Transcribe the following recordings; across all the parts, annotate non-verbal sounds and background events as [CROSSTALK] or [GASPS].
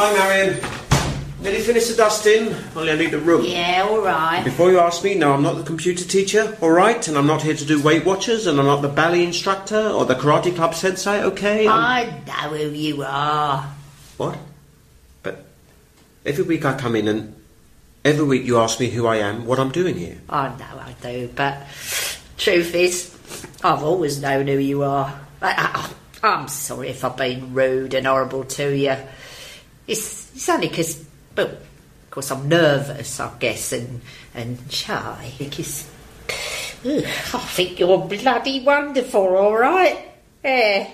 Hi, Marion. Nearly finished the dusting. Only I need the room. Yeah, all right. Before you ask me, no, I'm not the computer teacher, all right? And I'm not here to do Weight Watchers, and I'm not the ballet instructor or the karate club sensei, okay? I'm- I know who you are. What? But every week I come in and every week you ask me who I am, what I'm doing here. I know I do, but truth is, I've always known who you are. I, I, I'm sorry if I've been rude and horrible to you. It's, it's only because, well, of course I'm nervous, I guess, and, and shy. Because ugh, I think you're bloody wonderful, all right? Yeah,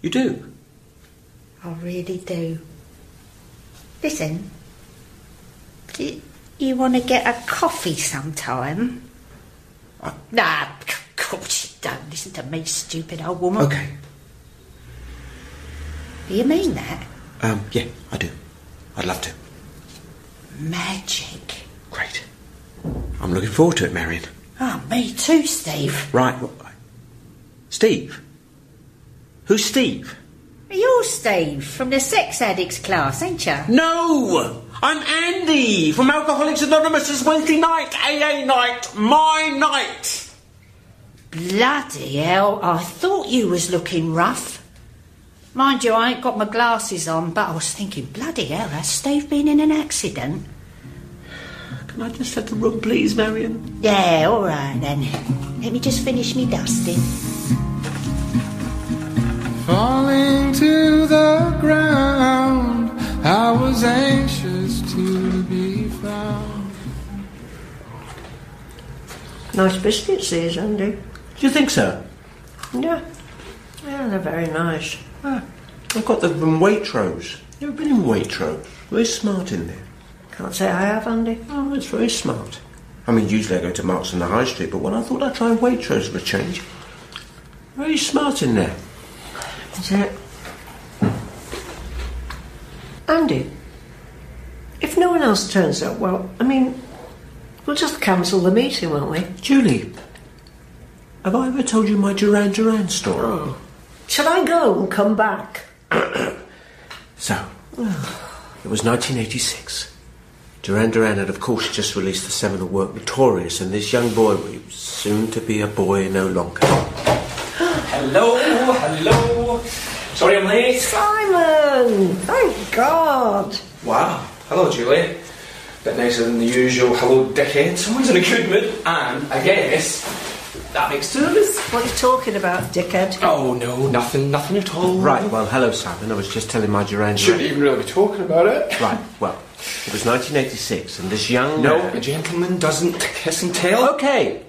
You do? I really do. Listen, do you want to get a coffee sometime? I- Nah, of course you don't. Listen to me, stupid old woman. Okay. Do you mean that? Um, yeah, I do. I'd love to. Magic. Great. I'm looking forward to it, Marion. Oh, me too, Steve. Right. Steve? Who's Steve? You're Steve from the sex addicts class, ain't you? No! I'm Andy from Alcoholics Anonymous. It's Wednesday night, AA night, my night. Bloody hell, I thought you was looking rough. Mind you, I ain't got my glasses on, but I was thinking, bloody hell, has Steve been in an accident? Can I just have the room, please, Marion? Yeah, all right then. Let me just finish me dusting. Falling to the ground, I was anxious to be found. Nice biscuits these, Andy. Do you think so? Yeah. Yeah, they're very nice. I've got them um, from Waitrose. You ever been in Waitrose? Very smart in there. Can't say I have, Andy. Oh, it's very smart. I mean, usually I go to Marks on the High Street, but when I thought I'd try Waitrose for a change, very smart in there. Is it? Andy, if no one else turns up, well, I mean, we'll just cancel the meeting, won't we? Julie, have I ever told you my Duran Duran story? Oh. Shall I go and come back? [COUGHS] So, it was 1986. Duran Duran had, of course, just released the seminal work Notorious, and this young boy, well, was soon to be a boy no longer. [GASPS] Hello, hello. Sorry I'm late. Simon! Thank God! Wow. Hello, Julie. Bit nicer than the usual hello, dickhead. Someone's in a good mood, and I guess that makes two of us. What are you talking about, dickhead? Oh no, nothing, nothing at all. Right, well, hello, Simon. I was just telling my Duran Shouldn't even really be talking about it. Right, well, it was 1986, and this young No, man- a gentleman doesn't kiss and tell. Okay.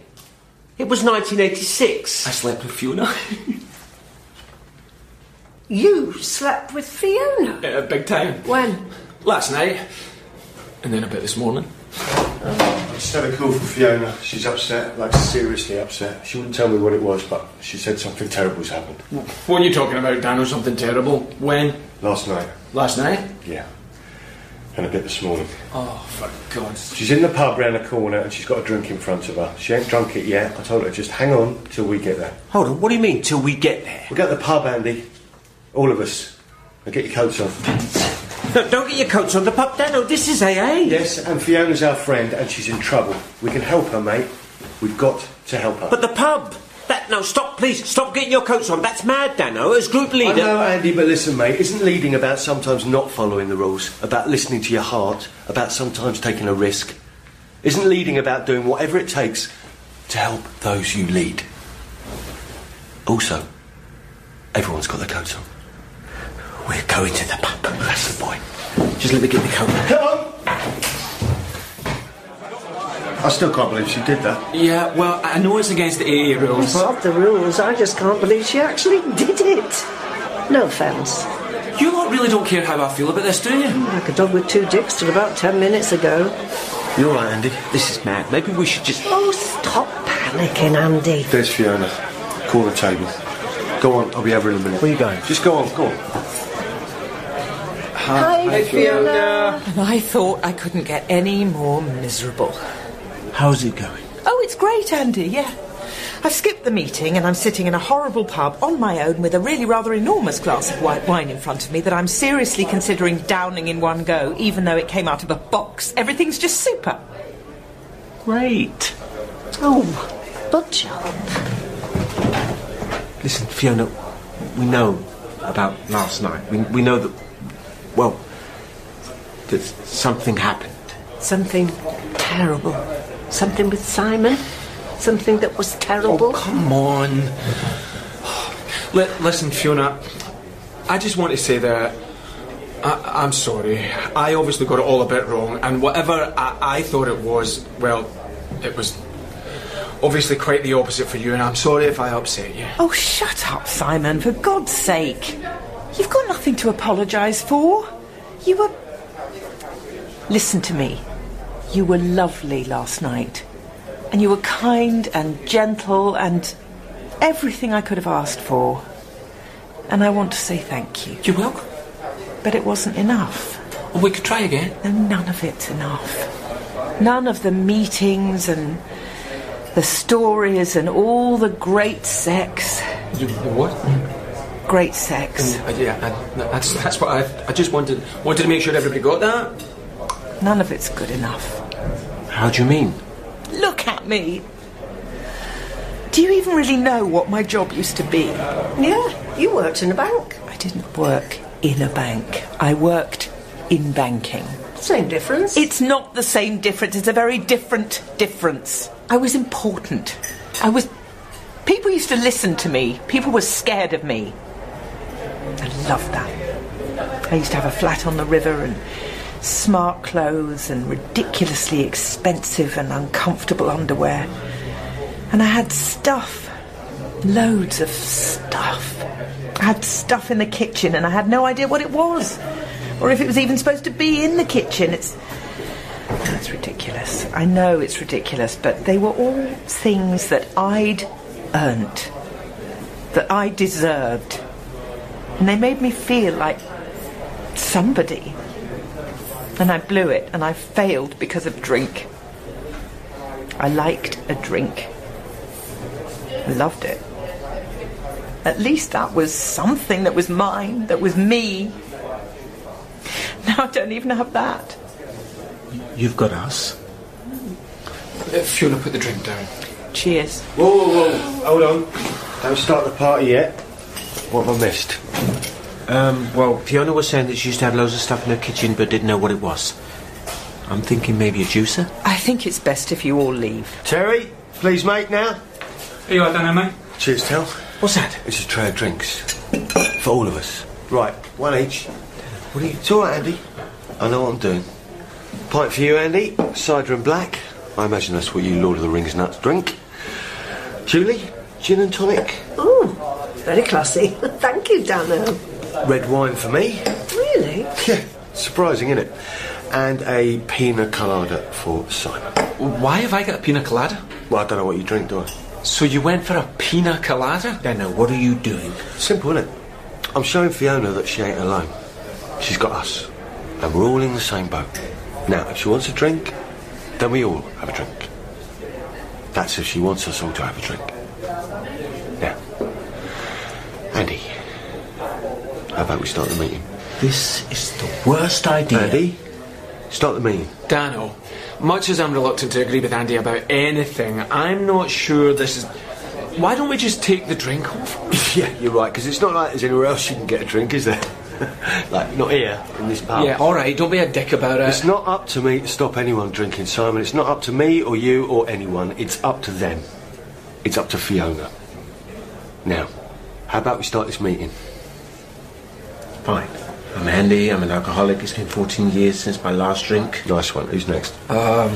It was 1986. I slept with Fiona. You slept with Fiona? uh, big time. When? Last night, and then a bit this morning. I just had a call from Fiona. She's upset, like seriously upset. She wouldn't tell me what it was, but she said something terrible's happened. What are you talking about, Dan? Or something terrible? When? Last night, Last night? yeah. And a bit this morning. Oh, for God's sake. She's in the pub round the corner and she's got a drink in front of her. She ain't drunk it yet. I told her just hang on till we get there. Hold on, what do you mean, till we get there? We'll get to the pub, Andy. All of us. Now get your coats on. [LAUGHS] No, [LAUGHS] don't get your coats on the pub, Dano. This is AA. Yes, and Fiona's our friend and she's in trouble. We can help her, mate. We've got to help her. But the pub. That no, stop, please. Stop getting your coats on. That's mad, Dano. As group leader. I know, Andy, but listen, mate, isn't leading about sometimes not following the rules, about listening to your heart, about sometimes taking a risk? Isn't leading about doing whatever it takes to help those you lead? Also, everyone's got their coats on. We're going to the pub. That's the point. Just let me get the coat. Come on! I still can't believe she did that. Yeah, well, I know it's against the AA rules. Above the rules, I just can't believe she actually [LAUGHS] did it. No offence. You lot really don't care how I feel about this, do you? Like a dog with two dicks till about ten minutes ago. You're all right, Andy. This is mad. Maybe we should just. Oh, stop panicking, Andy. There's Fiona. Corner table. Go on, I'll be over in a minute. Where are you going? Just go on, go on. Hi, Fiona. And I thought I couldn't get any more miserable. How's it going? Oh, it's great, Andy, yeah. I've skipped the meeting and I'm sitting in a horrible pub on my own with a really rather enormous glass of white wine in front of me that I'm seriously considering downing in one go, even though it came out of a box. Everything's just super. Great. Oh, good job. Listen, Fiona, we know about last night. We, we know that, well, something happened. Something terrible. Something with Simon. Something that was terrible. Oh, come on. Li- listen, Fiona, I just want to say that I- I'm sorry. I obviously got it all a bit wrong, and whatever I-, I thought it was, well, it was obviously quite the opposite for you, and I'm sorry if I upset you. Oh, shut up, Simon, for God's sake. You've got nothing to apologise for. You were. Listen to me. You were lovely last night. And you were kind and gentle and everything I could have asked for. And I want to say thank you. You're welcome. But it wasn't enough. We could try again. No, none of it's enough. None of the meetings and the stories and all the great sex. You what? Great sex. Uh, yeah, I, no, that's that's what I. I just wanted wanted to make sure everybody got that. None of it's good enough. How do you mean? Look at me. Do you even really know what my job used to be? Yeah, you worked in a bank. I didn't work in a bank. I worked in banking. Same difference. It's not the same difference. It's a very different difference. I was important. I was. People used to listen to me. People were scared of me. I loved that. I used to have a flat on the river and smart clothes and ridiculously expensive and uncomfortable underwear. And I had stuff. Loads of stuff. I had stuff in the kitchen and I had no idea what it was. Or if it was even supposed to be in the kitchen. It's. That's ridiculous. I know it's ridiculous, but they were all things that I'd earned. That I deserved. And they made me feel like somebody. And I blew it, and I failed because of drink. I liked a drink. I loved it. At least that was something that was mine, that was me. [LAUGHS] Now I don't even have that. You've got us. Fiona, put the drink down. Cheers. Whoa, whoa, whoa. Hold on. Don't start the party yet. What have I missed? Um, well, Fiona was saying that she used to have loads of stuff in her kitchen but didn't know what it was. I'm thinking maybe a juicer. I think it's best if you all leave. Terry, please, mate, now. Are you all done, mate? Cheers, Tel. What's that? It's a tray of drinks. For all of us. Right, one each. What are you... It's all right, Andy. I know what I'm doing. Pint for you, Andy. Cider and black. I imagine that's what you Lord of the Rings nuts drink. Julie, gin and tonic. Oh, very classy. [LAUGHS] Thank you, Dano. Red wine for me. Really? Yeah, surprising, isn't it? And a pina colada for Simon. Why have I got a pina colada? Well, I don't know what you drink, do I? So you went for a pina colada? Dano, what are you doing? Simple, isn't it? I'm showing Fiona that she ain't alone. She's got us. And we're all in the same boat. Now, if she wants a drink, then we all have a drink. That's if she wants us all to have a drink. Now, Andy, how about we start the meeting? This is the worst idea. Andy, start the meeting. Dano, much as I'm reluctant to agree with Andy about anything, I'm not sure this is. Why don't we just take the drink off? [LAUGHS] yeah, you're right, because it's not like there's anywhere else you can get a drink, is there? [LAUGHS] like, not here, in this pub. Yeah, alright, don't be a dick about it. It's not up to me to stop anyone drinking, Simon. It's not up to me or you or anyone. It's up to them. It's up to Fiona. Now, how about we start this meeting? Fine. I'm Andy. I'm an alcoholic. It's been 14 years since my last drink. Nice one. Who's next? Um,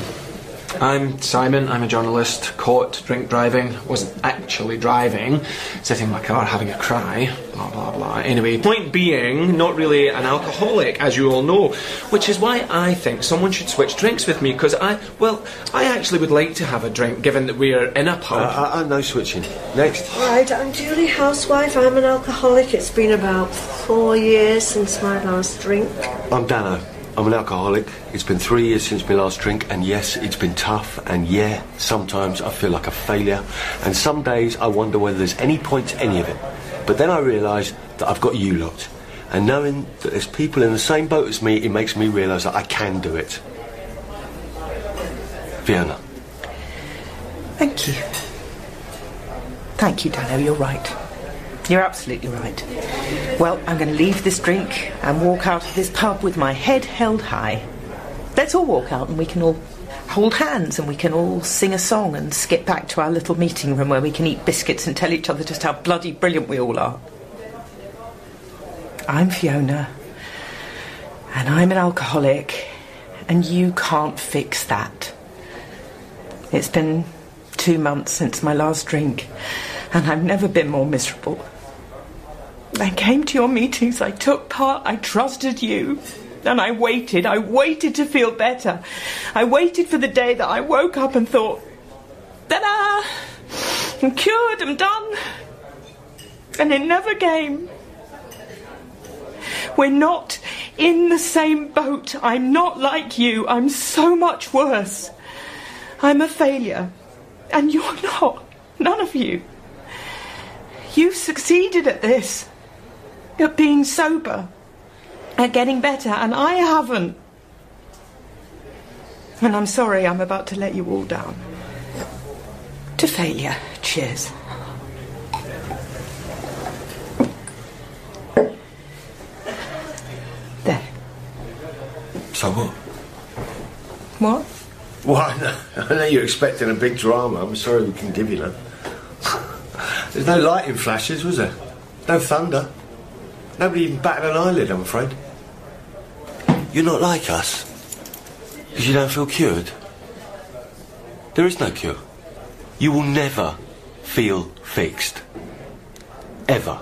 I'm Simon, I'm a journalist, caught drink driving, wasn't actually driving, sitting in my car having a cry, blah blah blah. Anyway, point being, not really an alcoholic, as you all know, which is why I think someone should switch drinks with me, because I, well, I actually would like to have a drink, given that we're in a Uh, pub. uh, uh, no switching. Next. Right, I'm Julie, housewife. I'm an alcoholic. It's been about four years since my last drink. I'm Dano. I'm an alcoholic. It's been three years since my last drink, and yes, it's been tough. And yeah, sometimes I feel like a failure. And some days I wonder whether there's any point to any of it. But then I realise that I've got you lot. And knowing that there's people in the same boat as me, it makes me realise that I can do it. Fiona. Thank you. Thank you, Dano. You're right. You're absolutely right. Well, I'm going to leave this drink and walk out of this pub with my head held high. Let's all walk out and we can all hold hands and we can all sing a song and skip back to our little meeting room where we can eat biscuits and tell each other just how bloody brilliant we all are. I'm Fiona, and I'm an alcoholic, and you can't fix that. It's been two months since my last drink, and I've never been more miserable. I came to your meetings, I took part, I trusted you. And I waited, I waited to feel better. I waited for the day that I woke up and thought, ta da! I'm cured, I'm done. And it never came. We're not in the same boat. I'm not like you. I'm so much worse. I'm a failure. And you're [LAUGHS] not. None of you. You've succeeded at this. At being sober. At getting better. And I haven't. And I'm sorry I'm about to let you all down. To failure. Cheers. There. So what? What? Well, I know, I know you're expecting a big drama. I'm sorry we can give you none. [LAUGHS] There's no lightning flashes, was there? No thunder. Nobody even batted an eyelid, I'm afraid. You're not like us. Because you don't feel cured. There is no cure. You will never feel fixed. Ever.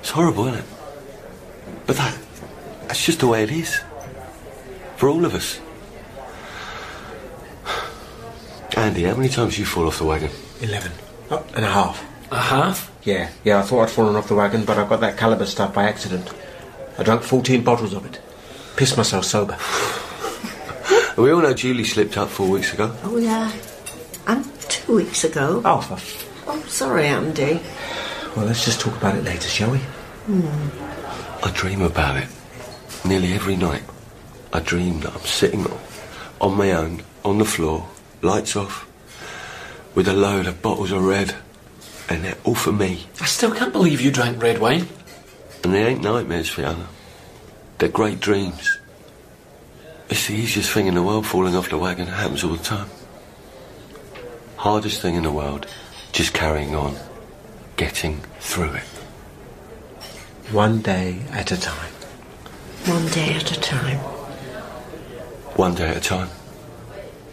It's horrible, isn't it? But that, that's just the way it is. For all of us. [SIGHS] Andy, how many times you fall off the wagon? Eleven. Oh, and a half. A half? Yeah, yeah, I thought I'd fallen off the wagon, but I got that Kaliber stuff by accident. I drank 14 bottles of it. Pissed myself sober. [LAUGHS] We all know Julie slipped up four weeks ago. Oh, yeah. And two weeks ago. Oh, for f- Oh, sorry, Andy. Well, let's just talk about it later, shall we? Hmm. I dream about it. Nearly every night. I dream that I'm sitting on my own, on the floor, lights off, with a load of bottles of red. And they're all for me. I still can't believe you drank red wine. And they ain't nightmares, Fiona. They're great dreams. It's the easiest thing in the world, falling off the wagon. It happens all the time. Hardest thing in the world, just carrying on, getting through it. One day at a time. One day at a time. One day at a time.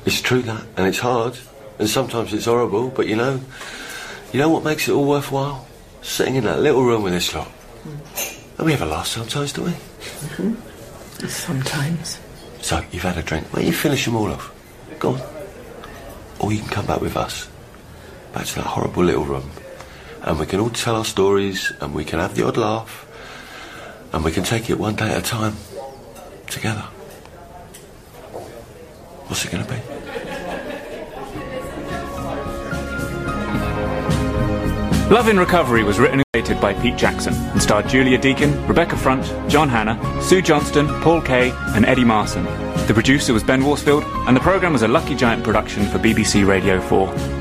It's true that, and it's hard, and sometimes it's horrible, but you know, you know what makes it all worthwhile? Sitting in that little room with this lot. And we have a laugh sometimes, don't we? Mm-hmm. Sometimes. So, you've had a drink. Why don't you finish them all off? Go on. Or you can come back with us. Back to that horrible little room. And we can all tell our stories, and we can have the odd laugh, and we can take it one day at a time. Together. What's it going to be? Love in Recovery was written and created by Pete Jackson and starred Julia Deakin, Rebecca Front, John Hannah, Sue Johnston, Paul Kaye, and Eddie Marsan. The producer was Ben Worsfield, and the programme was a Lucky Giant production for BBC Radio 4.